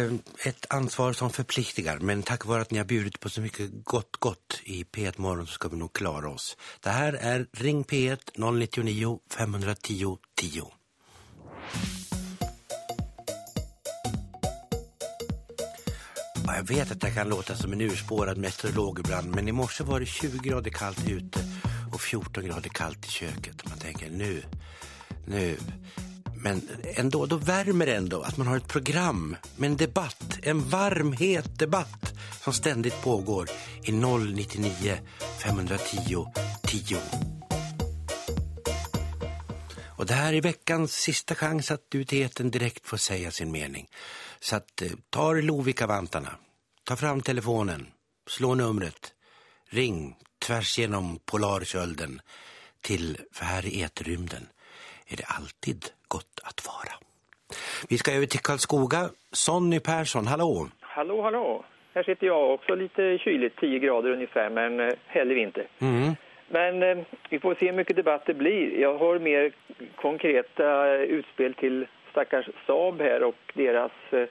Eh, ett ansvar som förpliktigar, men tack vare att ni har bjudit på så mycket gott gott i P1 Morgon så ska vi nog klara oss. Det här är Ring P1 099 510 10. Jag vet att det kan låta som en urspårad meteorolog ibland, men i morse var det 20 grader kallt ute och 14 grader kallt i köket. Man tänker nu, nu men ändå, då värmer det ändå att man har ett program med en debatt, en varm, het debatt som ständigt pågår i 099 510 10. Och det här är veckans sista chans att du till direkt får säga sin mening. Så att, eh, ta Lovika-vantarna, ta fram telefonen, slå numret, ring tvärs genom polarkölden till, för här i eterrymden är det alltid gott att vara. Vi ska över till Karlskoga. Sonny Persson, hallå! Hallå, hallå! Här sitter jag också lite kyligt, 10 grader ungefär, men eh, hellre vinter. Mm. Men eh, vi får se hur mycket debatt det blir. Jag har mer konkreta utspel till stackars Saab här och deras eh,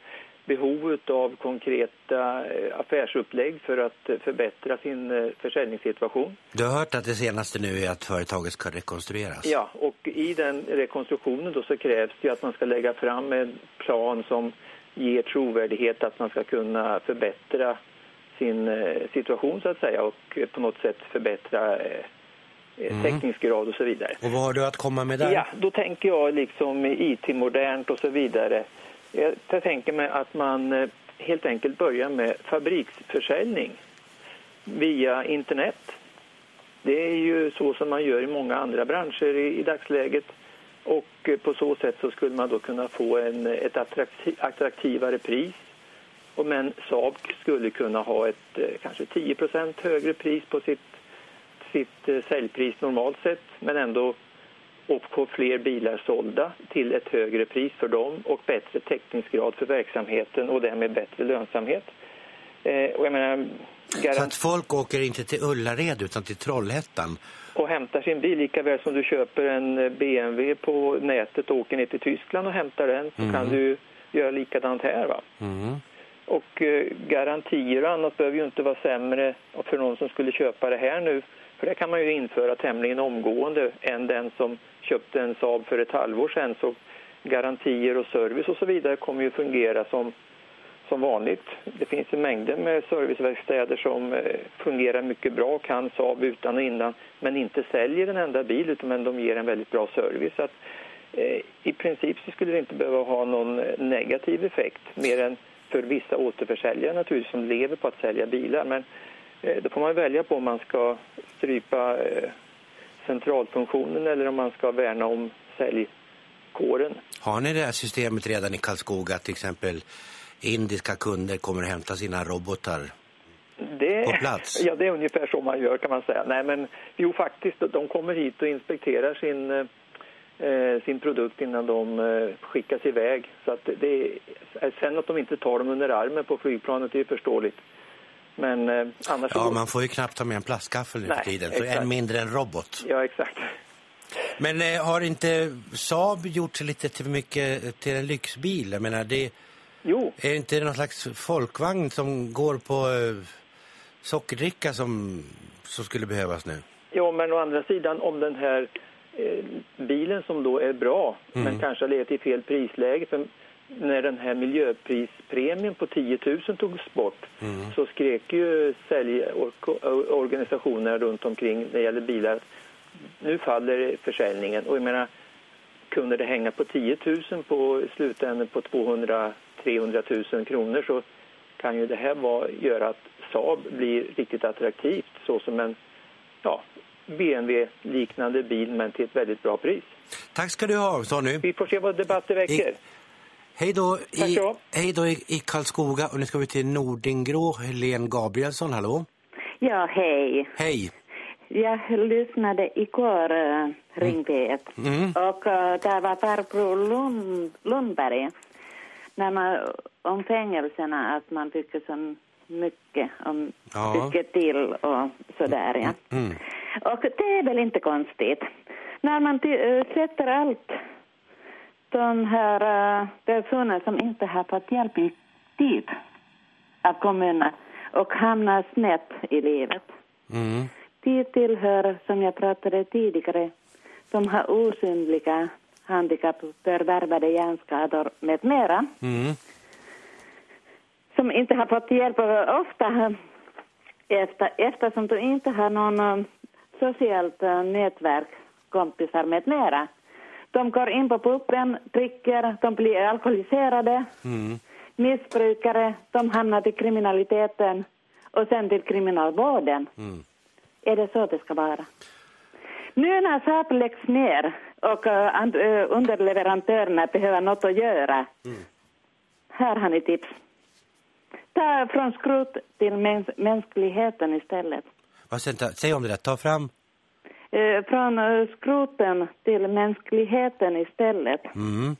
behovet av konkreta eh, affärsupplägg för att eh, förbättra sin eh, försäljningssituation. Du har hört att det senaste nu är att företaget ska rekonstrueras? Ja, och i den rekonstruktionen då så krävs det att man ska lägga fram en plan som ger trovärdighet att man ska kunna förbättra sin situation så att säga och på något sätt förbättra mm. täckningsgrad och så vidare. Och vad har du att komma med där? Ja, då tänker jag liksom IT-modernt och så vidare. Eh, jag tänker mig att man eh, helt enkelt börjar med fabriksförsäljning via internet. Det är ju så som man gör i många andra branscher i, i dagsläget. Och eh, på så sätt så skulle man då kunna få en, ett attraktiv, attraktivare pris. Och men Saab skulle kunna ha ett kanske 10% högre pris på sitt, sitt säljpris normalt sett. Men ändå och få fler bilar sålda till ett högre pris för dem och bättre täckningsgrad för verksamheten och därmed bättre lönsamhet. Eh, och jag menar, Så att folk åker inte till Ullared utan till Trollhättan? Och hämtar sin bil lika väl som du köper en BMW på nätet och åker ner till Tyskland och hämtar den så mm. kan du göra likadant här va? Mm. Och eh, garantier och annat behöver ju inte vara sämre för någon som skulle köpa det här nu. För det kan man ju införa tämligen omgående än den som köpte en Saab för ett halvår sedan så garantier och service och så vidare kommer ju fungera som, som vanligt. Det finns en mängder med serviceverkstäder som eh, fungerar mycket bra, kan Saab utan och innan, men inte säljer en enda bil utan men de ger en väldigt bra service. Så att, eh, I princip så skulle det inte behöva ha någon eh, negativ effekt mer än för vissa återförsäljare naturligtvis som lever på att sälja bilar. Men då får man välja på om man ska strypa eh, centralfunktionen eller om man ska värna om säljkåren. Har ni det här systemet redan i Karlskoga till exempel indiska kunder kommer att hämta sina robotar det, på plats? Ja, det är ungefär så man gör kan man säga. Nej, men jo faktiskt, de kommer hit och inspekterar sin, eh, sin produkt innan de eh, skickas iväg. Så att det, sen att de inte tar dem under armen på flygplanet är förståeligt. Men eh, annars... Ja, man får ju knappt ta med en plastgaffel nu för tiden. Så än mindre en robot. Ja, exakt. Men eh, har inte Saab gjort sig lite till mycket till en lyxbil? Jag menar, det... Jo. Är det inte någon slags folkvagn som går på eh, sockerdricka som, som skulle behövas nu? Ja, men å andra sidan om den här eh, bilen som då är bra mm. men kanske leder till fel prisläge för när den här miljöprispremien på 10 000 togs bort mm. så skrek ju säljorganisationerna runt omkring när det gäller bilar nu faller försäljningen och jag menar kunde det hänga på 10 000 på slutändan på 200 300 000 kronor så kan ju det här vara, göra att Saab blir riktigt attraktivt så som en ja, BMW-liknande bil men till ett väldigt bra pris. Tack ska du ha, Sonny. Vi får se vad debatten väcker. Hej då, i, hej då i, i Karlskoga och nu ska vi till Nordingrå. Helene Gabrielsson, hallå? Ja, hej. Hej. Jag lyssnade igår uh, Ring P1 mm. och uh, där var farbror Lund, Lundberg när man, om fängelserna att man tycker så mycket om ja. tycker till och sådär ja. Mm. mm. Och det är väl inte konstigt. När man uh, sätter allt de här uh, personer som inte har fått hjälp i tid av kommunerna och hamnar snett i livet. Mm. Tid tillhör, som jag pratade tidigare, som har osynliga handikapp, förvärvade hjärnskador med mera, Mm. som inte har fått hjälp ofta efter, eftersom de inte har någon eh, socialt eh, nätverk, kompisar med mera. De går in på puben, dricker, de blir alkoholiserade, Mm. missbrukare, de hamnar till kriminaliteten och sen till kriminalvården. Mm. Är det så det ska vara? Nu när Saab läggs ner och uh, and, uh, underleverantörerna behöver något att göra. Här har ni tips. Ta från skrot till mäns mänskligheten istället. Vad sen, ta- säg om det där. Ta fram. Eh, från skroten till mänskligheten istället. Mm.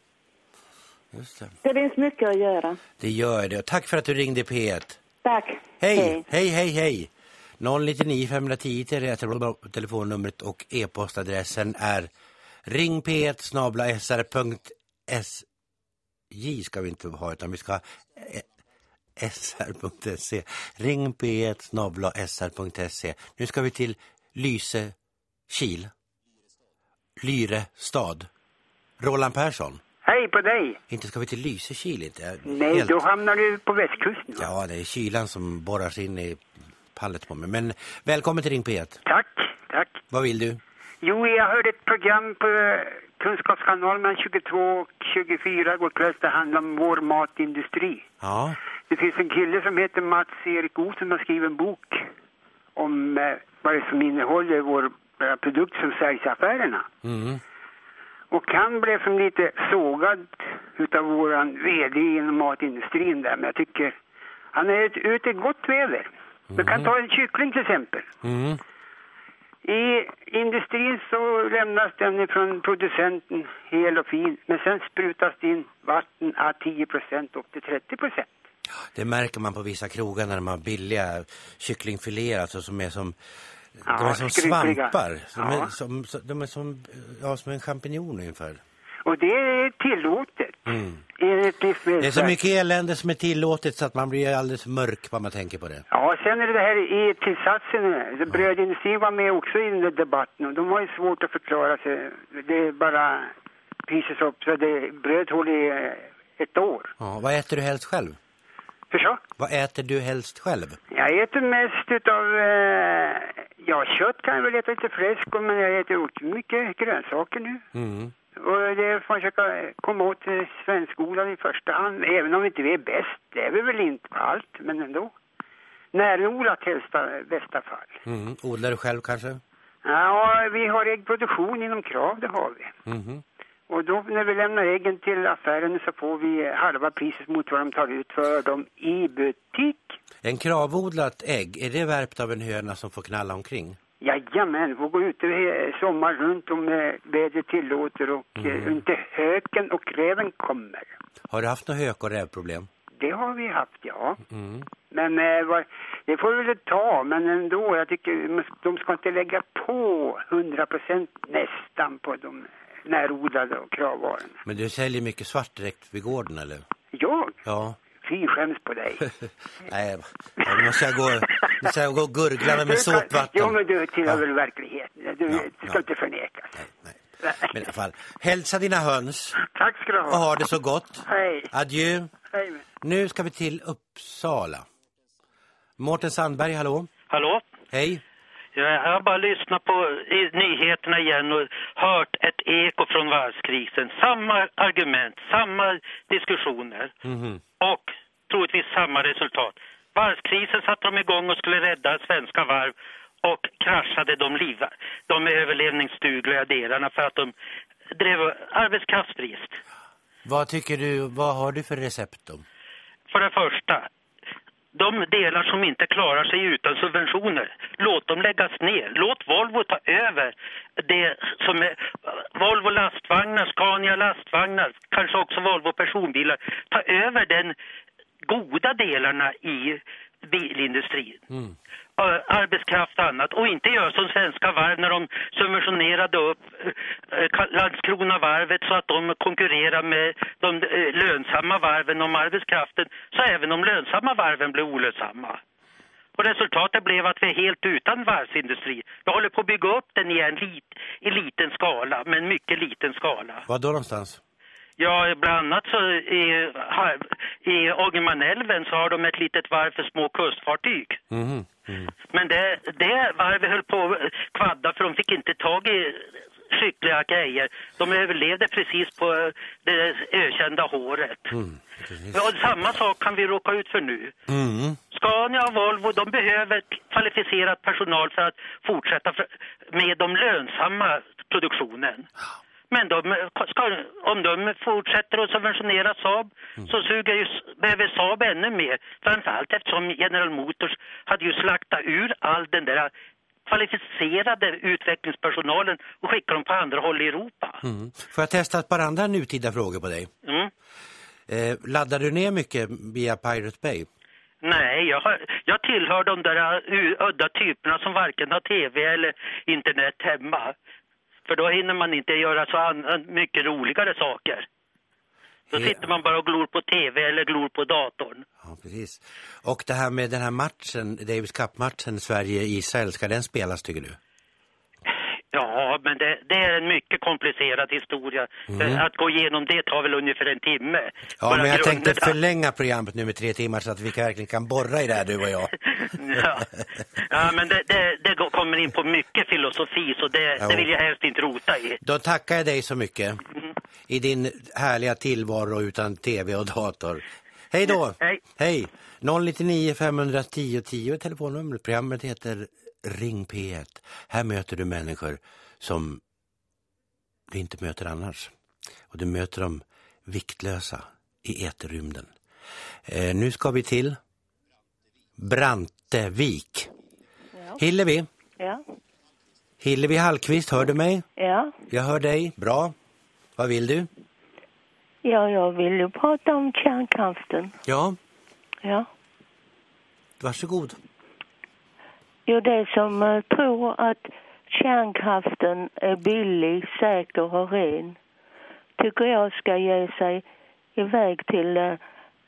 Det. Det finns mycket att göra. Det gör det. Tack för att du ringde P1. Tack. Hej, hej, hej, hej. 099 510 till det tel- telefonnumret och e-postadressen är ringp1 snabla sr.sj ska vi inte ha utan vi ska eh, sr.se. Ring p1 snabla sr.se. Nu ska vi till Lyse Kil. Lyre stad. Roland Persson. Hej på dig! Inte ska vi till Lysekil inte. Nej, Helt- då hamnar du på västkusten. Ja, det är kylan som borrar sig in i pallet på mig. Men välkommen till Ring P1. Tack, tack. Vad vill du? Jo, jag hörde ett program på eh, Kunskapskanalen mellan 22 och 24 igår kväll. Det handlar om vår matindustri. Ja, Det finns en kille som heter Mats Erik O som har skrivit en bok om eh, vad det som innehåller vår produkt som säljs i affärerna. mm. Och han blev som lite sågad utav våran VD inom matindustrin där. Men jag tycker han är ut- ute i gott väder. Du kan ta en kyckling till exempel. Mm. I industrin så lämnas den från producenten hel och fin. Men sen sprutas det in vatten av 10 procent upp till 30 procent. Det märker man på vissa krogar när de har billiga kycklingfiléer alltså, som är som, Ja, de är som svampar. Som Ja. är, som, som, de är som, ja, som en champinjon ungefär. Och det är tillåtet Mm. enligt Det är så mycket elände som är tillåtet så att man blir alldeles mörk vad man tänker på det. Ja, sen är det här i tillsatsen. Brödindustrin var med också i den där debatten och de har ju svårt att förklara sig. Det är bara priset upp så det, bröd håller i ett år. Ja, vad äter du helst själv? För så? Vad äter du helst själv? Jag äter mest utav, eh, ja kött kan jag väl äta lite fläsk men jag äter också mycket grönsaker nu. Mm. Och det får man försöka komma åt det svenskodlade i första hand. Även om inte vi är bäst, det är vi väl inte på allt, men ändå. Närodlat helst i bästa fall. Mm. Odlar du själv kanske? Ja, vi har äggproduktion inom Krav, det har vi. Mhm. Och då när vi lämnar äggen till affären så får vi halva priset mot vad de tar ut för dem i butik. En kravodlat ägg, är det värpt av en höna som får knalla omkring? Jajamän, får gå ute he- sommar runt om eh, vädret tillåter och mm. inte höken och räven kommer. Har du haft några hök och rävproblem? Det har vi haft, ja. Mm. Men eh, det får vi väl ta, men ändå, jag tycker de ska inte lägga på 100 procent nästan på de närodlade och kravvarorna. Men du säljer mycket svart direkt vid gården eller? Jag? Ja. Fy skäms på dig. Nej, nu måste jag gå, nu ska jag gå och gurgla med kan- såpvatten. Jo, men du tillhör Ja. väl verkligheten. Du Ja, ska ja. inte förnekas. Nej, nej. Men i alla fall, hälsa dina höns Tack ska du och ha. ha det så gott. Hej. Adjö. Hej. Nu ska vi till Uppsala. Mårten Sandberg, hallå. Hallå? Hej. Jag har bara lyssnat på nyheterna igen och hört ett eko från varvskrisen. Samma argument, samma diskussioner Mhm. och troligtvis samma resultat. Varvskrisen satte de igång och skulle rädda svenska varv och kraschade de, liva, de överlevningsdugliga delarna för att de drev arbetskraftsbrist. Vad tycker du, vad har du för recept då? För det första, de delar som inte klarar sig utan subventioner, låt dem läggas ner. Låt Volvo ta över det som är Volvo lastvagnar, Scania lastvagnar, kanske också Volvo personbilar. Ta över den goda delarna i bilindustrin. Mm. Eh, arbetskraft och annat och inte göra som svenska varv när de subventionerade upp eh, Landskrona varvet Landskronavarvet så att de konkurrerar med de eh, lönsamma varven om arbetskraften så även de lönsamma varven blir olönsamma. Och resultatet blev att vi är helt utan varvsindustri. Vi håller på att bygga upp den igen lit, i liten skala, men mycket liten skala. Var då någonstans? Ja, bland annat så i, i Ångermanälven så har de ett litet varv för små kustfartyg. Mhm. Mm. Men det, det varvet höll på att kvadda för de fick inte tag i skickliga grejer. De överlevde precis på det ökända håret. Mm. Och samma sak kan vi råka ut för nu. Mm. Scania och Volvo de behöver kvalificerad personal för att fortsätta med de lönsamma produktionen. Men de, ska, om de fortsätter att subventionera Saab så suger ju, behöver Saab ännu mer. Framförallt eftersom General Motors hade ju slaktat ur all den där kvalificerade utvecklingspersonalen och skickat dem på andra håll i Europa. Mm. Får jag testa ett par andra nutida frågor på dig? Mm. Eh, laddar du ner mycket via Pirate Bay? Nej, jag, har, jag tillhör de där uh, udda typerna som varken har tv eller internet hemma. För då hinner man inte göra så mycket roligare saker. Då sitter man bara och glor på tv eller glor på datorn. Ja, precis. Och det här med den här matchen, Davis Cup-matchen Sverige-Israel, ska den spelas tycker du? Ja, men det, det är en mycket komplicerad historia. Att gå igenom det tar väl ungefär en timme. Mm. Ja, Bara men jag tänkte grunderna. förlänga programmet nu med tre timmar så att vi verkligen kan borra i det här, du och jag. ja. ja, men det, det, det kommer in på mycket filosofi så det, vill jag helst inte rota i. Då tackar jag dig så mycket i din härliga tillvaro utan tv och dator. Hej då! Hej. Hej! 099 510 10 är telefonnumret. Programmet heter Ring P1. Här möter du människor som du inte möter annars. Och du möter dem viktlösa i eterrymden. Eh, nu ska vi till Brantevik. Hillevi, Ja. Hillevi Hallqvist, hör du mig? Ja. Jag hör dig. Bra. Vad vill du? Ja, jag vill ju prata om kärnkraften. Ja, Ja. varsågod. Jo, det som eh, tror att kärnkraften är billig, säker och ren tycker jag ska ge sig iväg till eh,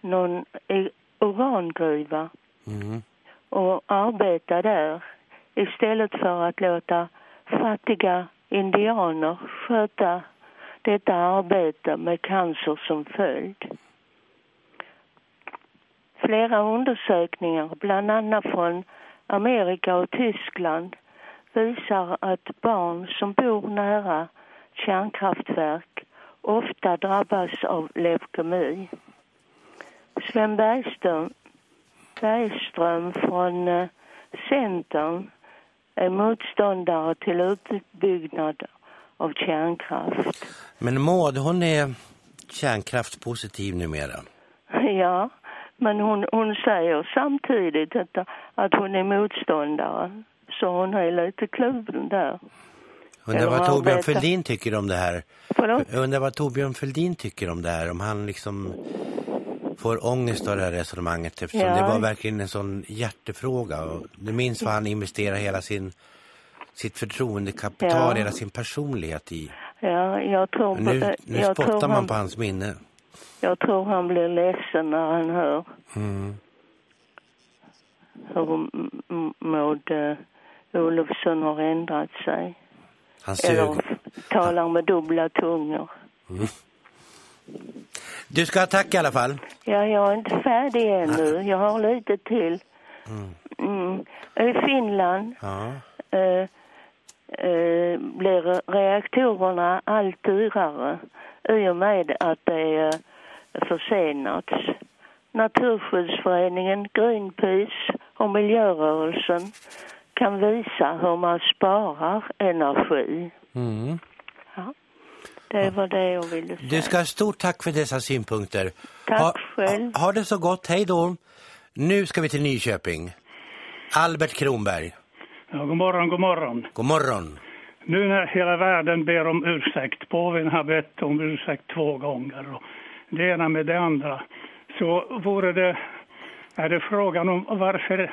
någon eh, urangruva Mm. och arbeta där istället för att låta fattiga indianer sköta detta arbete med cancer som följd. Flera undersökningar, bland annat från Amerika och Tyskland visar att barn som bor nära kärnkraftverk ofta drabbas av leukemi. Sven Bergström, Bergström från eh, Centern är motståndare till utbyggnad av kärnkraft. Men Maud, hon är kärnkraftspositiv numera. Ja, men hon, hon säger samtidigt att, att hon är motståndare. Så hon är lite kluven där. Undrar vad Torbjörn. Fälldin tycker om det här. Förlåt? Undrar vad Torbjörn Fälldin tycker om det här. Om han liksom får ångest av det här resonemanget. Eftersom Ja. det var verkligen en sån hjärtefråga. Och du minns vad han investerar hela sin sitt förtroendekapital, Ja. hela sin personlighet i. Ja, jag tror, nu, eh, nu jag, spottar man han, på hans minne. Jag tror han blir ledsen när han hör Mm. hur Maud eh, Olofsson har ändrat sig. Han. Eller talar med dubbla tungor. Du ska ha tack i alla fall. Ja, jag är inte färdig ännu. Jag har lite till. Mm. I Finland Ja. eh, eh, blir reaktorerna allt dyrare i och med att det är försenats. Naturskyddsföreningen, Greenpeace och miljörörelsen kan visa hur man sparar energi. Mm. Ja. Det var det jag ville säga. Du ska ha stort tack för dessa synpunkter. Tack ha, själv. Ha, ha det så gott, hej då. Nu ska vi till Nyköping. Albert Kronberg, Ja, god morgon, god morgon. god morgon. Nu när hela världen ber om ursäkt, påven har bett om ursäkt två gånger och det ena med det andra, så vore det, är det frågan om varför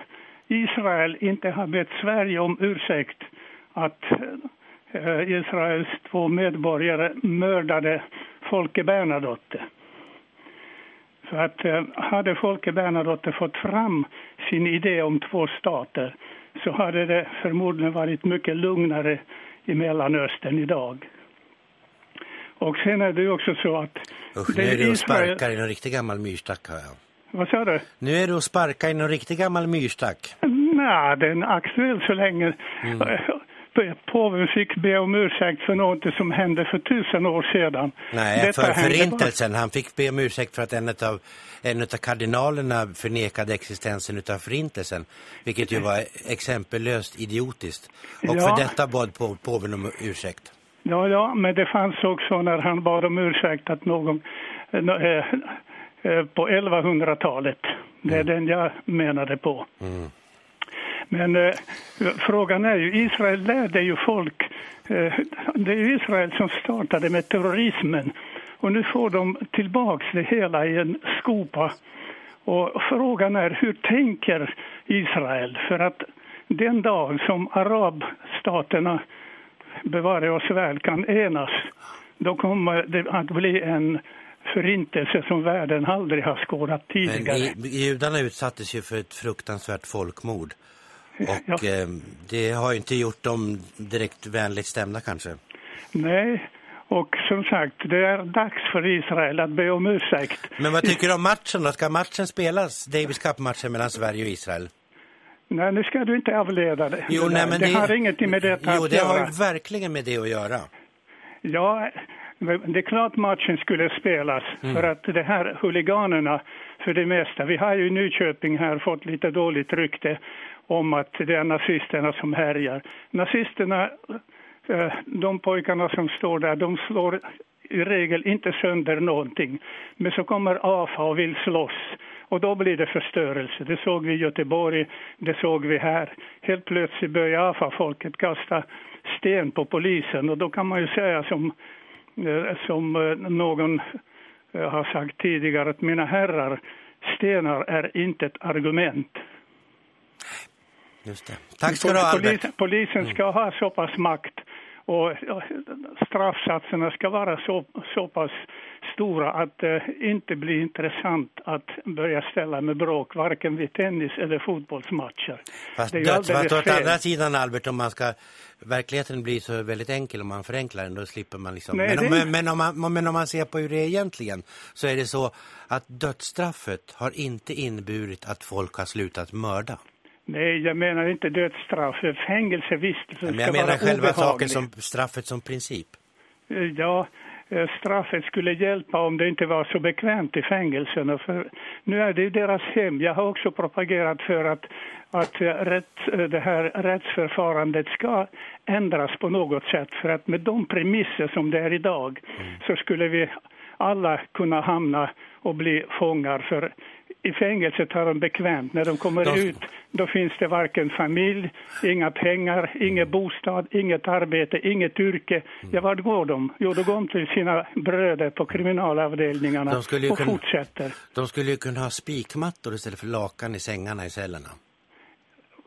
Israel inte har bett Sverige om ursäkt att eh, Israels två medborgare mördade Folke Bernadotte. För att eh, hade Folke Bernadotte fått fram sin idé om två stater så hade det förmodligen varit mycket lugnare i Mellanöstern idag. Och sen är det ju också så att... Usch, nu är du och sparkar i någon riktig gammal myrstack har jag. Vad sa du? Nu är du och sparkar i någon riktig gammal myrstack. Nej, den är aktuell så länge mm. påven fick be om ursäkt för något som hände för tusen år sedan. Nej, Detta för förintelsen. Bara... Han fick be om ursäkt för att en av, en av kardinalerna förnekade existensen av förintelsen. Vilket ju var exempellöst idiotiskt. Och ja. för detta bad på, påven om ursäkt. Ja, ja, men det fanns också när han bad om ursäkt att någon... Äh, Eh, på 1100-talet. Det är mm. den jag menade på. Mm. Men eh, frågan är ju, Israel lärde ju folk, eh, det är Israel som startade med terrorismen och nu får de tillbaks det hela i en skopa. Och frågan är, hur tänker Israel? För att den dag som arabstaterna, bevara oss väl, kan enas, då kommer det att bli en förintelse som världen aldrig har skådat tidigare. Men judarna utsattes ju för ett fruktansvärt folkmord. Och ja. eh, det har ju inte gjort dem direkt vänligt stämda kanske. Nej, och som sagt, det är dags för Israel att be om ursäkt. Men vad tycker du om matchen då? Ska matchen spelas, Davis Cup-matchen mellan Sverige och Israel? Nej, nu ska du inte avleda det. Jo, nej, men det, det har inget med det Jo, det har verkligen med det att göra. Ja, det är klart matchen skulle spelas mm. för att det här huliganerna för det mesta, vi har ju i Nyköping här fått lite dåligt rykte om att det är nazisterna som härjar. Nazisterna, eh, de pojkarna som står där, de slår i regel inte sönder någonting. Men så kommer AFA och vill slåss och då blir det förstörelse. Det såg vi i Göteborg, det såg vi här. Helt plötsligt börjar AFA-folket kasta sten på polisen och då kan man ju säga som eh, som eh, någon har sagt tidigare att mina herrar, stenar är inte ett argument. Just det. Tack ska du ha, Polisen, polisen ska ha så pass makt och straffsatserna ska vara så, så pass stora att det inte blir intressant att börja ställa med bråk varken vid tennis eller fotbollsmatcher. Fast det är dödsfast å andra sidan Albert om man ska verkligheten blir så väldigt enkel om man förenklar den då slipper man liksom Nej, men, om, det... men, om man, men om man ser på hur det är egentligen så är det så att dödsstraffet har inte inneburit att folk har slutat mörda. Nej, jag menar inte dödsstraff. Fängelse visst. Men jag menar själva saken som straffet som princip. Ja, Eh, straffet skulle hjälpa om det inte var så bekvämt i fängelserna. För nu är det ju deras hem. Jag har också propagerat för att, att eh, rätt, eh, det här rättsförfarandet ska ändras på något sätt. För att med de premisser som det är idag mm. så skulle vi alla kunna hamna och bli fångar. För i fängelset har de bekvämt. När de kommer de... ut då finns det varken familj, inga pengar, ingen bostad, inget arbete, inget yrke. Ja, vart går de? Jo, då går de till sina bröder på kriminalavdelningarna och kunna, fortsätter. De skulle ju kunna ha spikmattor istället för lakan i sängarna i cellerna.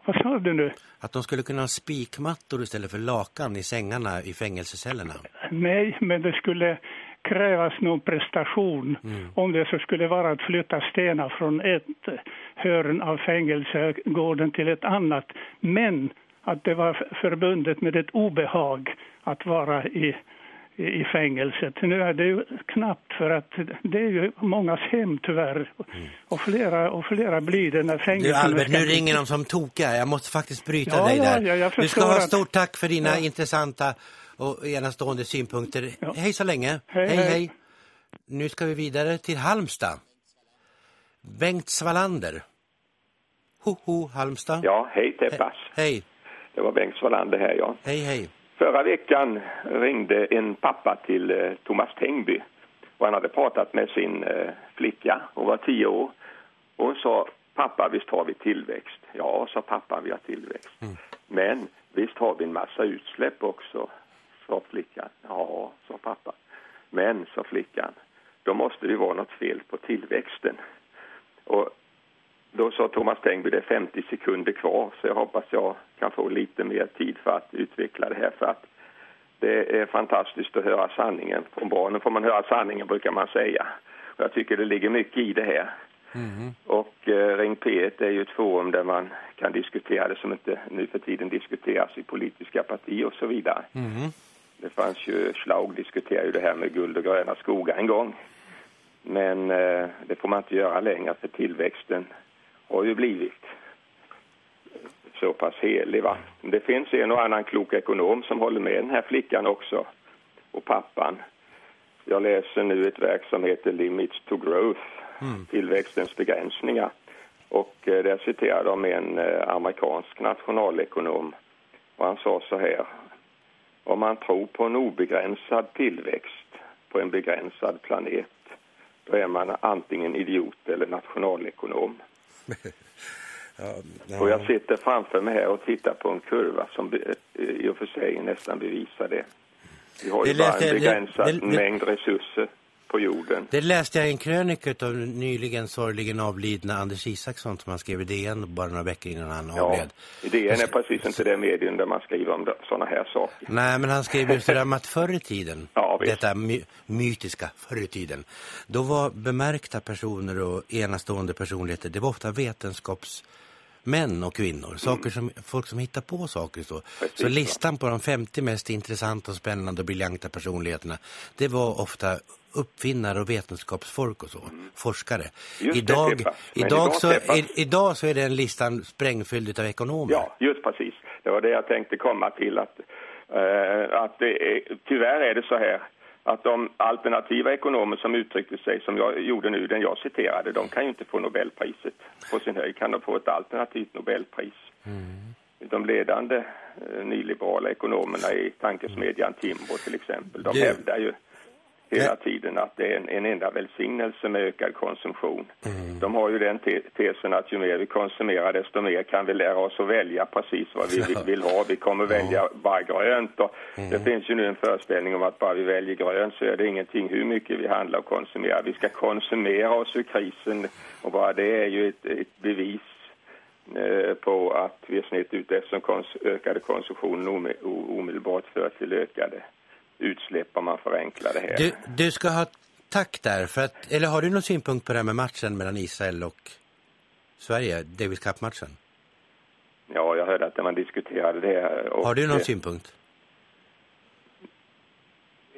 Vad sa du nu? Att de skulle kunna ha spikmattor istället för lakan i sängarna i fängelsecellerna. Nej, men det skulle krävas någon prestation mm. om det så skulle vara att flytta stenar från ett hörn av fängelsegården till ett annat. Men att det var förbundet med ett obehag att vara i, i fängelset. Nu är det ju knappt för att det är ju mångas hem tyvärr. Mm. Och, flera, och flera blir det när fängelset... Du Albert, nu ringer de som tokiga. Jag måste faktiskt bryta ja, dig där. Ja, jag du ska ha stort tack för dina ja. intressanta och enastående synpunkter. Ja. Hej så länge. Hej, hej, hej. Nu ska vi vidare till Halmstad. Bengt Svalander. Ho, ho, Halmstad. Ja, hej Teppas. He hej. Det var Bengt Svalander här, ja. Hej, hej. Förra veckan ringde en pappa till eh, Thomas Tengby. Och han hade pratat med sin eh, flicka. Hon var tio år. Och hon sa, pappa visst har vi tillväxt. Ja, sa pappa, vi har tillväxt. Mm. Men visst har vi en massa utsläpp också sa flickan. Ja, sa pappa. Men, sa flickan, då måste det vara något fel på tillväxten. Och då sa Thomas Tengby det är 50 sekunder kvar så jag hoppas jag kan få lite mer tid för att utveckla det här för att det är fantastiskt att höra sanningen. Från barnen får man höra sanningen brukar man säga. Och jag tycker det ligger mycket i det här. Mm. Och eh, Ring P1 är ju ett forum där man kan diskutera det som inte nu för tiden diskuteras i politiska partier och så vidare. Mm. Det fanns ju, Schlaug diskuterade ju det här med guld och gröna skogar en gång. Men eh, det får man inte göra längre för tillväxten har ju blivit så pass helig. Va? Det finns en och annan klok ekonom som håller med den här flickan också och pappan. Jag läser nu ett verk som heter Limits to Growth, Mm. tillväxtens begränsningar. Och eh, där citerar de en eh, amerikansk nationalekonom och han sa så här. Om man tror på en obegränsad tillväxt på en begränsad planet då är man antingen idiot eller nationalekonom. Ja, Och jag ja. sitter framför mig här och tittar på en kurva som i och för sig nästan bevisar det. Vi har ju Det bara en begränsad det- det- mängd resurser på jorden. Det läste jag i en krönika av nyligen sorgligen avlidna Anders Isaksson som han skrev i DN bara några veckor innan han Ja, avled. idén är precis inte det medium där man skriver om sådana här saker. Nej, men han skrev just det där med att förr i tiden, Ja, visst. detta my mytiska förr i tiden, då var bemärkta personer och enastående personligheter, det var ofta vetenskapsmän och kvinnor, saker som, folk som hittar på saker så. Mm. Precis, så listan på de 50 mest intressanta, och spännande och briljanta personligheterna, det var ofta uppfinnare och vetenskapsfolk och så, forskare. Mm. Just det, idag. Men idag, så, i, idag så är den listan sprängfylld av ekonomer. Ja, just precis. Det var det jag tänkte komma till. Att, eh, att det är, tyvärr är det så här att de alternativa ekonomer som uttryckte sig som jag gjorde nu, den jag citerade, de kan ju inte få Nobelpriset. På sin höjd kan de få ett alternativt Nobelpris. De ledande eh, nyliberala ekonomerna i tankesmedjan Timbro till exempel, de Du- hävdar ju hela tiden att det är en, en enda välsignelse med ökad konsumtion. De har ju den te tesen att ju mer vi konsumerar desto mer kan vi lära oss att välja precis vad vi vill, vill ha. Vi kommer välja bara grönt och det finns ju nu en föreställning om att bara vi väljer grönt så är det ingenting hur mycket vi handlar och konsumerar. Vi ska konsumera oss ur krisen och bara det är ju ett, ett bevis eh, på att vi är snett ute eftersom kons ökade konsumtionen omedelbart för till ökade utsläpp om man förenklar det här. Du, du ska ha tack där, för att, eller har du någon synpunkt på det här med matchen mellan Israel och Sverige, Davis Cup-matchen? Ja, jag hörde att man diskuterade det. Har du någon eh, synpunkt?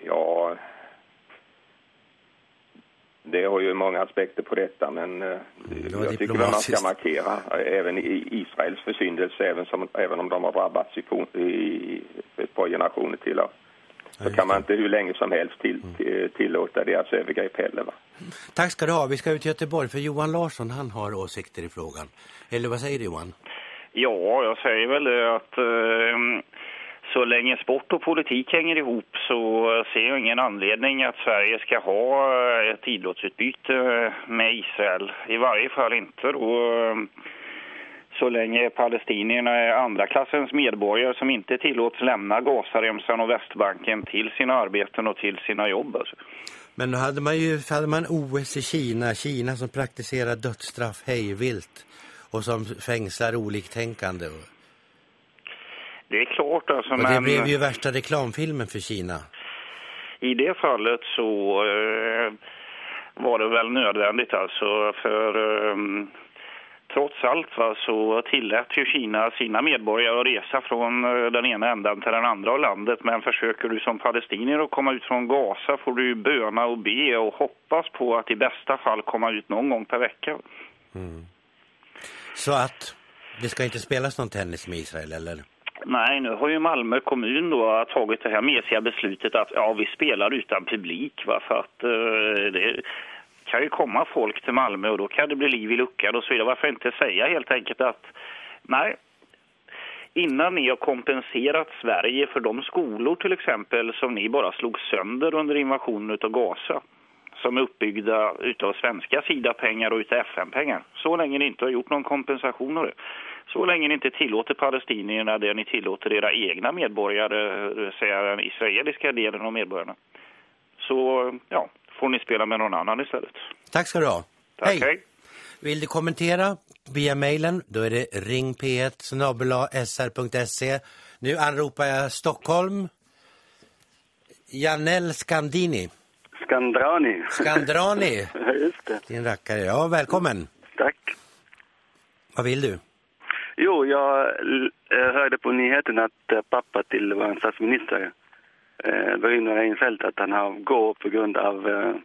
Ja, det har ju många aspekter på detta, men eh, var jag tycker att man ska markera eh, även i Israels försyndelse, även, som, även om de har drabbats i, i ett par generationer till. Så kan man inte hur länge som helst till, till, tillåta deras övergrepp heller. Va? Tack ska du ha. Vi ska ut till Göteborg, för Johan Larsson, han har åsikter i frågan. Eller vad säger du Johan? Ja, jag säger väl det att eh, så länge sport och politik hänger ihop så ser jag ingen anledning att Sverige ska ha eh, ett idrottsutbyte med Israel. I varje fall inte då eh, så länge palestinierna är andra klassens medborgare som inte tillåts lämna Gazaremsan och Västbanken till sina arbeten och till sina jobb. Alltså. Men då hade man ju hade man OS i Kina, Kina som praktiserar dödsstraff hejvilt och som fängslar oliktänkande. Det är klart alltså, och det men... blev ju värsta reklamfilmen för Kina. I det fallet så eh, var det väl nödvändigt alltså för eh, trots allt va, så tillät ju Kina sina medborgare att resa från eh, den ena ändan till den andra av landet men försöker du som palestinier att komma ut från Gaza får du böna och be och hoppas på att i bästa fall komma ut någon gång per vecka. Så att det ska inte spelas någon tennis med Israel, eller? Nej, nu har ju Malmö kommun då tagit det här mesiga beslutet att ja, vi spelar utan publik va, för att eh, det kan ju komma folk till Malmö och då kan det bli liv i luckan och så vidare. Varför inte säga helt enkelt att nej, innan ni har kompenserat Sverige för de skolor till exempel som ni bara slog sönder under invasionen av Gaza som är uppbyggda utav svenska sida pengar och utav FN-pengar. Så länge ni inte har gjort någon kompensation av det. Så länge ni inte tillåter palestinierna det ni tillåter era egna medborgare, det vill säga den israeliska delen av medborgarna. Så ja, får ni spela med någon annan istället. Tack ska du ha. Tack, hej. Vill du kommentera via mejlen. Då är det ringp1 sr.se. Nu anropar jag Stockholm. Janell Skandini. Skandrani. Skandrani. Ja, Just det. Din rackare. Ja, välkommen. Tack. Vad vill du? Jo, jag eh, hörde på nyheten att eh, pappa till vår statsminister, eh, Börje Reinfeldt, att han har går på grund av eh,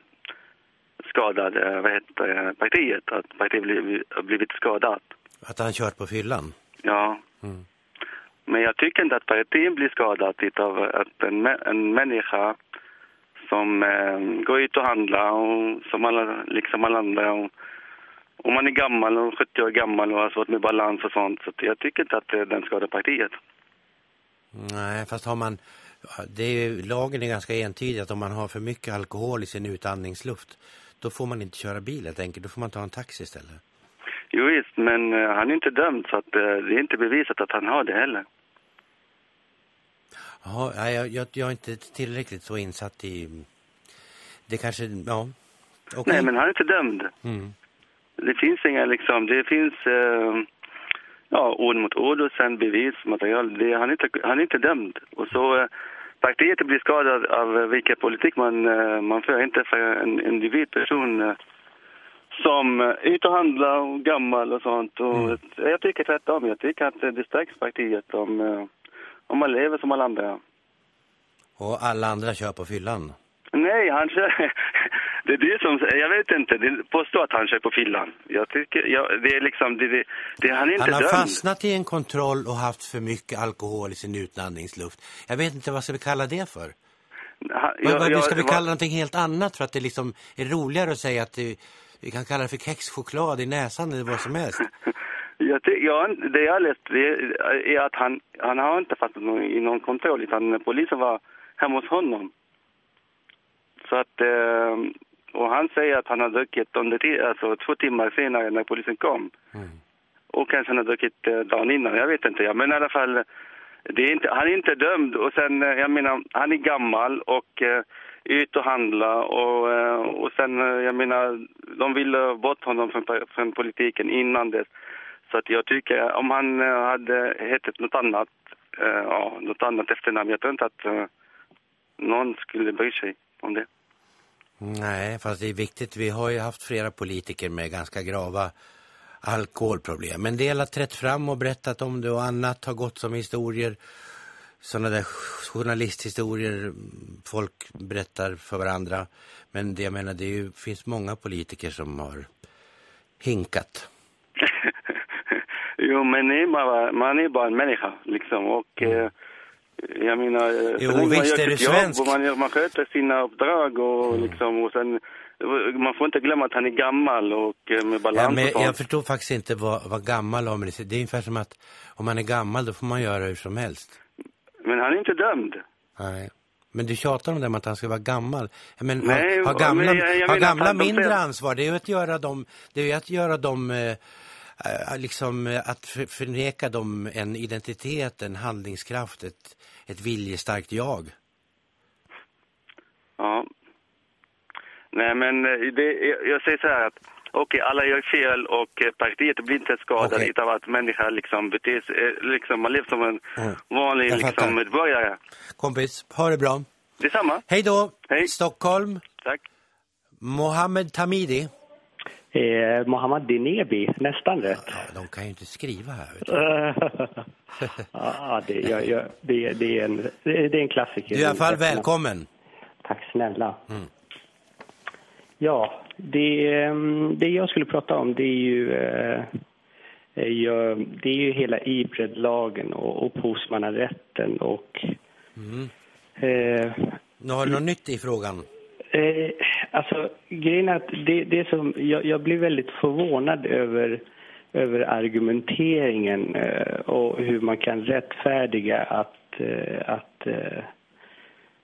skadad, eh, vad heter det, partiet, att partiet blivit, har blivit skadat. Att han kört på fyllan? Ja. Mm. Men jag tycker inte att partiet blir skadat av att en, en människa som eh, går ut och handlar och som alla, liksom alla andra. Och, om man är gammal och 70 år gammal och har svårt med balans och sånt. Så jag tycker inte att eh, den skadar partiet. Nej, fast har man... Det är lagen är ganska entydig att om man har för mycket alkohol i sin utandningsluft då får man inte köra bil helt enkelt. Då får man ta en taxi istället. Jo visst, men eh, han är inte dömd så att, eh, det är inte bevisat att han har det heller. Ja, jag, jag, jag är inte tillräckligt så insatt i... Det kanske... Ja, okej. Nej, men han är inte dömd. Mm. Det finns inga liksom, det finns eh, ja, ord mot ord och sen bevismaterial. Det, han, är inte, han är inte dömd. Och så eh, partiet blir skadad av eh, vilken politik man, eh, man för, inte för en individperson eh, som ute och handlar och gammal och sånt. Och Jag tycker tvärtom. Jag tycker att det stärks partiet om, om man lever som alla andra. Och alla andra kör på fyllan. Nej, han kör... Det är det som... Jag vet inte. Det påstår att han kör på fyllan. Jag tycker... Jag, det är liksom... Det, det, det, han är inte Han har dömd. fastnat i en kontroll och haft för mycket alkohol i sin utandningsluft. Jag vet inte vad ska vi kalla det för. Han, Vad, vad, jag- ska vi vad- kalla någonting helt annat för att det liksom är roligare att säga att det, vi kan kalla det för kexchoklad i näsan eller vad som helst. Jag, jag, det jag läst det är att han, han har inte fastnat någon, i någon kontroll utan polisen var hemma hos honom. Så att... Eh, och han säger att han har druckit under alltså, två timmar senare när polisen kom. Och kanske han har druckit eh, dagen innan, jag vet inte. Ja. Men i alla fall, det är inte, han är inte dömd. Och sen, eh, jag menar, han är gammal och eh, ut och handla. Och, eh, och sen, eh, jag menar, de ville bort honom från, från politiken innan dess. Så att jag tycker, om han hade hetat något annat, eh, ja, något annat efternamn, jag tror inte att eh, någon skulle bry sig om det. Nej, fast det är viktigt. Vi har ju haft flera politiker med ganska grava alkoholproblem. En del har trätt fram och berättat om det och annat har gått som historier. Sådana där journalisthistorier folk berättar för varandra. Men det jag menar, det ju, finns många politiker som har hinkat. Jo, men man, är bara en människa, liksom. Och eh, jag menar... eh, så Jo, länge man gör sitt jobb. Och man, man sköter sina uppdrag och liksom... Och sen, man får inte glömma att han är gammal och eh, med balans Ja, men och jag förstår faktiskt inte vad, vad gammal har med det. Det är ungefär som att om man är gammal då får man göra hur som helst. Men han är inte dömd. Nej. Men du tjatar om det att han ska vara gammal. Men Nej, har, har gamla, men jag- jag har menar gamla mindre ansvar? Det är ju att göra dem, det är ju att göra dem eh, liksom eh, att för, förneka dem en identitet, en handlingskraft, ett, ett viljestarkt jag. Ja. Nej, men eh, det, jag- säger så här att okej, alla gör fel och eh, partiet blir inte skadad Okej. utav att människa liksom beter sig, eh, liksom man lever som en Mm. vanlig liksom medborgare. Kompis, ha det bra. Detsamma. Hej då. Hej. Stockholm. Tack. Mohammed Tamidi. Eh, Mohammad Dinebi, nästan rätt. Ja, de kan ju inte skriva här. Du. ja, det, jag, jag, det, det, är en, det, är en klassiker. Du är i alla fall välkommen. Tack snälla. Mm. Ja, det, ehm, det jag skulle prata om det är ju, eh, ju, det är ju hela Ipred-lagen och upphovsmannarätten och Mm. eh, Nu har du något nytt i frågan? Eh, alltså, grejen är att det, det som, jag, jag blir väldigt förvånad över, över argumenteringen eh, och hur man kan rättfärdiga att, eh, att eh,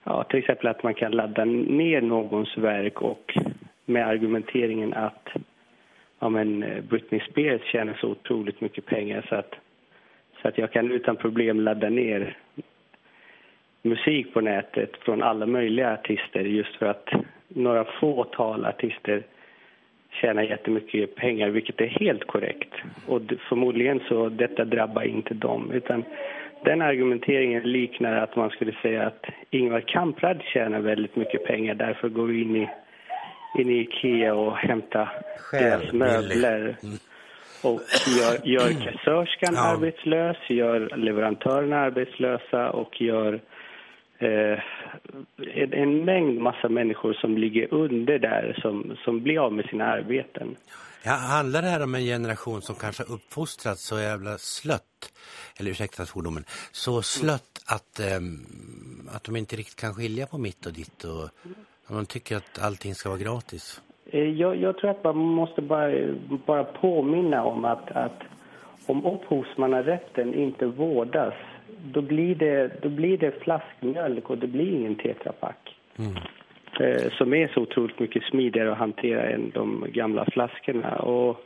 ja, till exempel att man kan ladda ner någons verk och med argumenteringen att ja, men eh, Britney Spears tjänar så otroligt mycket pengar så att, så att jag kan utan problem ladda ner musik på nätet från alla möjliga artister just för att några fåtal artister tjänar jättemycket pengar, vilket är helt korrekt. Och förmodligen så detta drabbar inte dem, utan den argumenteringen liknar att man skulle säga att Ingvar Kamprad tjänar väldigt mycket pengar, därför går vi in i, in i Ikea och hämtar deras möbler. Och gör, gör kassörskan Ja. arbetslös, gör leverantörerna arbetslösa och gör eh, en, en mängd massa människor som ligger under där som, som blir av med sina arbeten. Ja, handlar det här om en generation som kanske uppfostrats så jävla slött, eller ursäkta svordomen, så slött att, ehm, att de inte riktigt kan skilja på mitt och ditt och att de tycker att allting ska vara gratis. Eh, Jag, jag tror att man måste bara, bara påminna om att, att om upphovsmannarätten inte vårdas då blir, det, då blir det flaskmjölk och det blir ingen tetrapack. Eh, som är så otroligt mycket smidigare att hantera än de gamla flaskorna. Och,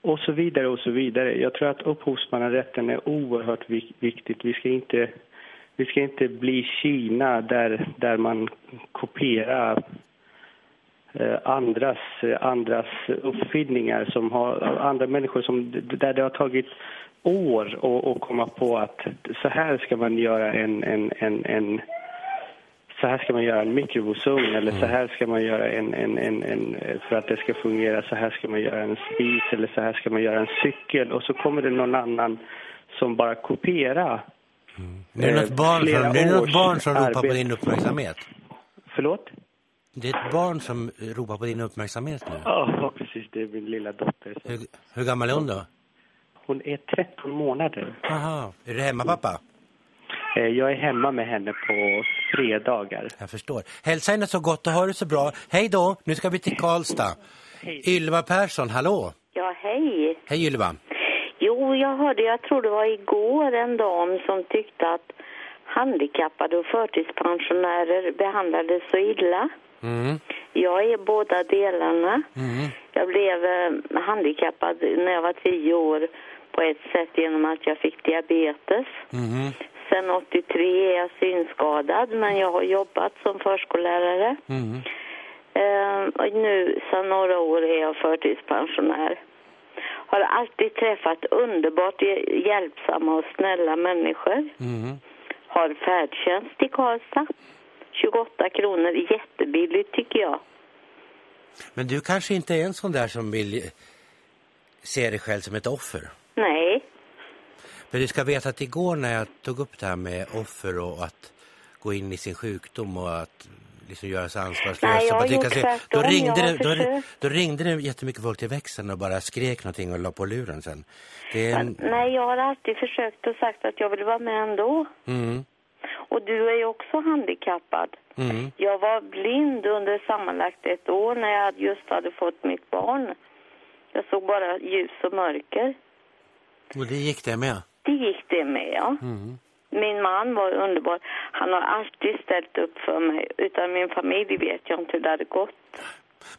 och så vidare och så vidare. Jag tror att upphovsmannarätten är oerhört vik- viktigt. Vi ska inte, vi ska inte bli Kina där, där man kopierar eh, andras, andras uppfinningar som har, andra människor som, där det har tagit år att att komma på att så här ska man göra en, en, en, en så här ska man göra en mikrovågsugn eller så här ska man göra en, en, en, en, för att det ska fungera, så här ska man göra en spis eller så här ska man göra en cykel och så kommer det någon annan som bara kopierar. Är det något Eh, barn som, är det något års barn som ropar på din uppmärksamhet. Förlåt? Det är ett barn som ropar på din uppmärksamhet nu. Ja, precis. Det är min lilla dotter. Hur, hur gammal är hon då? Hon är 13 månader. Aha, är du hemma pappa? Eh, Jag är hemma med henne på fredagar. Jag förstår. Hälsa henne så gott och ha det så bra. Hej då, nu ska vi till Karlstad. Ylva Persson, hallå. Ja, hej. Hej Ylva. Jo, jag hörde, jag tror det var igår, en dam som tyckte att handikappade och förtidspensionärer behandlades så illa. Mm. Jag är båda delarna. Mm. Jag blev eh, handikappad när jag var tio år på ett sätt genom att jag fick diabetes. Mm. Sen 83 är jag synskadad, men jag har jobbat som förskollärare. Mm. Eh, och nu sedan några år är jag förtidspensionär. Har alltid träffat underbart hj- hjälpsamma och snälla människor. Mm. Har färdtjänst i Karlstad. 28 kronor, jättebilligt tycker jag. Men du kanske inte är en sån där som vill se dig själv som ett offer. Nej, För du ska veta att igår när jag tog upp det här med offer och att gå in i sin sjukdom och att liksom göra sig ansvarslös. Och tycka sig- då, ringde det, då, då ringde det jättemycket folk till växeln och bara skrek någonting och la på luren sen. En... nej, jag har alltid försökt och sagt att jag vill vara med ändå. Mm, Och du är ju också handikappad. mm. Jag var blind under sammanlagt ett år när jag just hade fått mitt barn. Jag såg bara ljus och mörker. Och det gick det med. Det gick det med, ja. Mm. Min man var underbar. Han har alltid ställt upp för mig. Utan min familj vet jag inte hur det hade gått.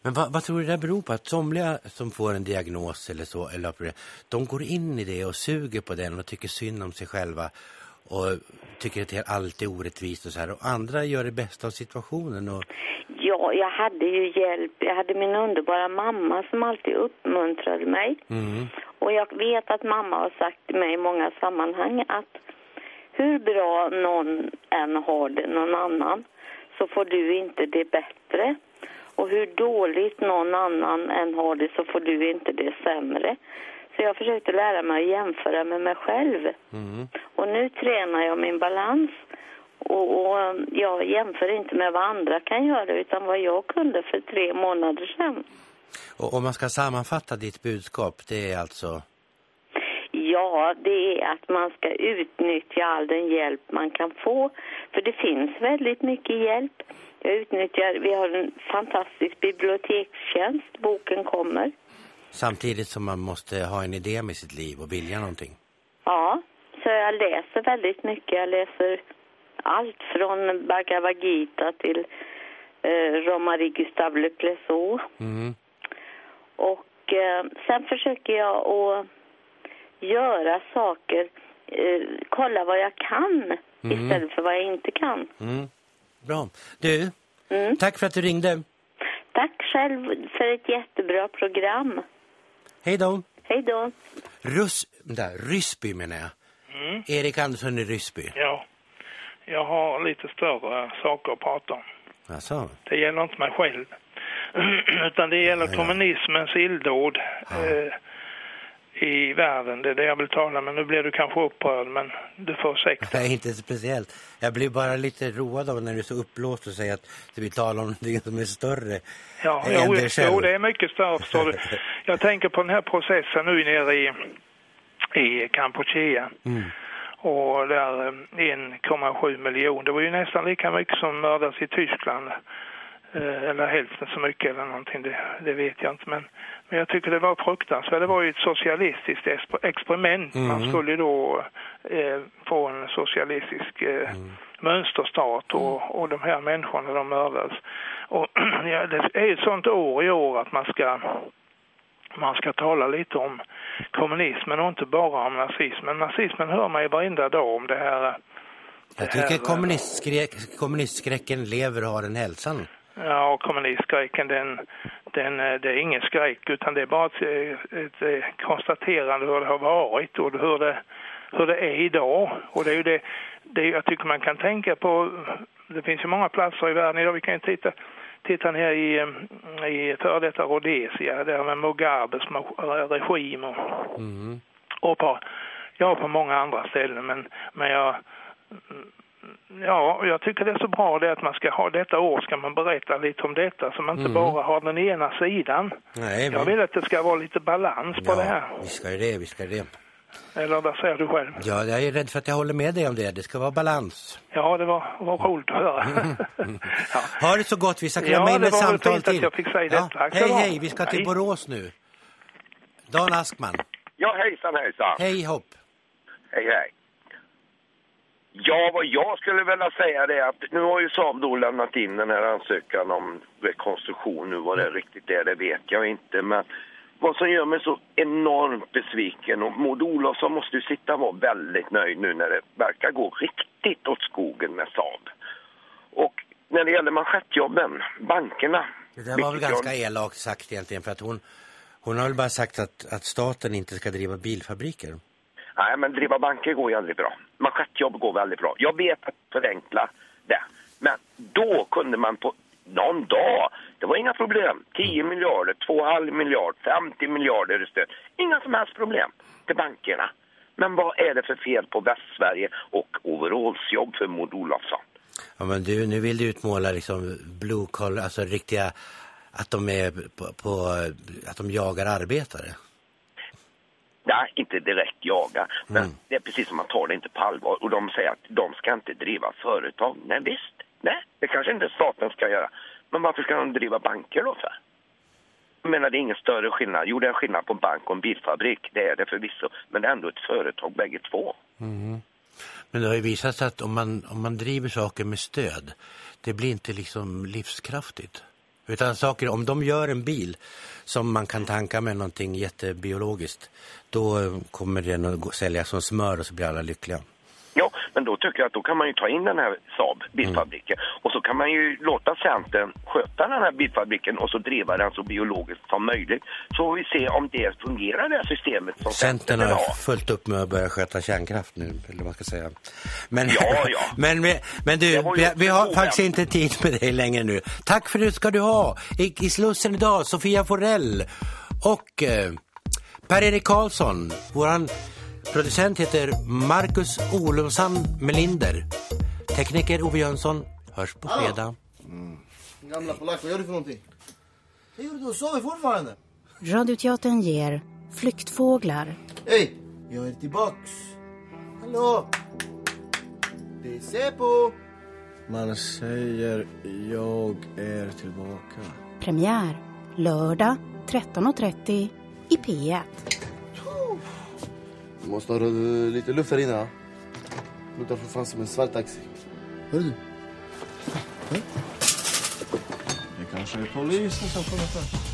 Men vad, vad tror du det beror på? Att somliga som får en diagnos eller så, eller de går in i det och suger på den och tycker synd om sig själva och tycker att det allt är orättvist och så här. Och andra gör det bästa av situationen och Ja, jag hade ju hjälp. Jag hade min underbara mamma som alltid uppmuntrade mig. mm, Och jag vet att mamma har sagt till mig i många sammanhang att hur bra någon än har det, någon annan, så får du inte det bättre. Och hur dåligt någon annan än har det så får du inte det sämre. Så jag försökte lära mig att jämföra med mig själv. mm. Och nu tränar jag min balans. Och, och um, jag jämför inte med vad andra kan göra utan vad jag kunde för tre månader sedan. Och om man ska sammanfatta ditt budskap, det är alltså... Ja, det är att man ska utnyttja all den hjälp man kan få. För det finns väldigt mycket hjälp. Jag utnyttjar, vi har en fantastisk bibliotekstjänst, boken kommer. Samtidigt som man måste ha en idé med sitt liv och vilja någonting. Ja, så jag läser väldigt mycket. Jag läser allt från Bhagavad Gita till eh, Romari Gustave Le Clézot. Mm. Och eh, sen försöker jag att göra saker, eh, kolla vad jag kan Mm. istället för vad jag inte kan. Mm. Bra. Du, Mm. tack för att du ringde. Tack själv för ett jättebra program. Hej då. Hej då. Rus, där, Ryssby menar jag. Mm. Erik Andersson i Ryssby. Ja, jag har lite större saker att prata om. Alltså. Det gäller inte mig själv. Utan det gäller Ja, ja. kommunismens illdåd eh, i världen. Det är det jag vill tala med. Nu blir du kanske upprörd, men du får ursäkta. Nej, inte speciellt. Jag blir bara lite road av när du är så uppblåst och säger att du vill tala om någonting som är större Ja, än jo, dig själv. jo, det är mycket större, förstår du. Jag tänker på den här processen nu nere i, i Kampuchea. Mm. Och där eh, 1,7 miljoner. Det var ju nästan lika mycket som mördas i Tyskland. Eh, Eller hälften så mycket eller någonting, det, det vet jag inte. Men, men jag tycker det var fruktansvärt. Det var ju ett socialistiskt exper- experiment. Man Mhm. skulle då eh, få en socialistisk eh, mönsterstat och, och de här människorna de mördades. Och ja, det är ett sånt år i år att man ska man ska tala lite om kommunismen och inte bara om nazismen. Nazismen hör man ju varenda dag om det här. Jag det tycker här, kommunistskräck, kommunistskräcken lever och har den hälsan. Ja, kommunistskräcken den, den, eh, det är ingen skräck utan det är bara ett, eh, ett, eh, konstaterande hur det har varit och hur det, hur det är idag. Och det är ju det, det jag tycker man kan tänka på, det finns ju många platser i världen idag, vi kan ju titta, titta ner i, eh, i före detta Rhodesia, där med Mugabes mo- regim och, Mm. och på, ja, på många andra ställen. Men, men jag, ja, jag tycker det är så bra det att man ska ha detta år ska man berätta lite om detta så man inte Mm. bara har den ena sidan. Nej, Jag vill att det ska vara lite balans på det här. vi ska det, vi ska det. Eller vad säger du själv? Ja, jag är rädd för att jag håller med dig om det. Det ska vara balans. Ja, det var, var roligt att höra. Ha det så gott, vi ska Ja, klämma in det ett var väl samtal fint att till. jag fick säga ja. det. Hej, hej, vi ska till Hej. Borås nu. Dan Askman. Ja, hejsan hejsan. Hej hopp. Hej hej. Ja, vad jag skulle vilja säga det är att nu har ju Saab då lämnat in den här ansökan om rekonstruktion. Nu vad det riktigt är, det vet jag inte. Men vad som gör mig så enormt besviken och Maud Olofsson måste ju sitta och vara väldigt nöjd nu när det verkar gå riktigt åt skogen med Saab. Och när det gäller manschettjobben, bankerna. Det där var väl ganska jag- elakt sagt egentligen för att hon, hon har väl bara sagt att, att staten inte ska driva bilfabriker. Nej, men driva banker går ju aldrig bra. Manschettjobb går väldigt bra. Jag vet att förenkla det. Men då kunde man på någon dag, det var inga problem. 10 miljarder, 2,5 miljard, 50 miljarder i stöd. Inga som helst problem till bankerna. Men vad är det för fel på Västsverige och overallsjobb för Maud Olofsson? Ja, men du, nu vill du utmåla liksom blue collar, alltså riktiga, att de är på, på att de jagar arbetare. Nej, inte direkt jaga. Men det är precis som man tar det inte på allvar. Och de säger att de ska inte driva företag. Nej visst, nej, det kanske inte staten ska göra. Men varför ska de driva banker då för? Jag menar, det är ingen större skillnad. Jo, det är en skillnad på en bank och en bilfabrik. Det är det förvisso. Men det är ändå ett företag bägge två. Mm. Men det har ju visat sig att om man, om man driver saker med stöd, det blir inte liksom livskraftigt. Utan saker, om de gör en bil som man kan tanka med någonting jättebiologiskt, då kommer den att gå- säljas som smör och så blir alla lyckliga. Ja, men då tycker jag att då kan man ju ta in den här Saab bilfabriken och så kan man ju låta Centern sköta den här bilfabriken och så driva den så biologiskt som möjligt. Så får vi se om det fungerar det här systemet som Centern Centern har fullt upp med att börja sköta kärnkraft nu, eller vad man ska säga. Men, Ja, ja. men, men, men du, vi, vi har faktiskt inte tid med dig längre nu. Tack för det ska du ha. I, i Slussen idag, Sofia Forell och eh, Per-Erik Karlsson. Våran producent heter Marcus Olofsson Melinder. Tekniker Ove Jönsson. Hörs på Hallå? fredag. Gamla polack, vad gör du för någonting? Vad gör du? Du sover fortfarande? Radioteatern ger Flyktfåglar. Hej! Jag är tillbaks. Hallå? Det är Seppo. Man säger jag är tillbaka. Premiär lördag 13.30 i P1. Du måste ha lite luft här inne. va? Luktar för fan som en svart taxi. Hör du? Det kanske är polisen som kommer först.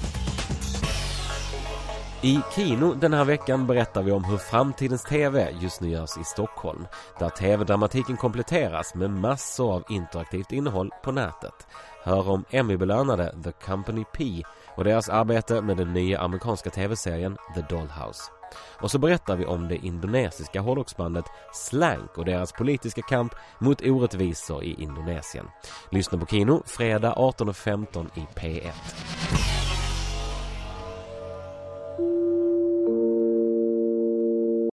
I Kino den här veckan berättar vi om hur framtidens tv just nu görs i Stockholm. Där tv-dramatiken kompletteras med massor av interaktivt innehåll på nätet. Hör om Emmy-belönade The Company P och deras arbete med den nya amerikanska tv-serien The Dollhouse. Och så berättar vi om det indonesiska hårdrocksbandet Slank och deras politiska kamp mot orättvisor i Indonesien. Lyssna på Kino fredag 18.15 i P1.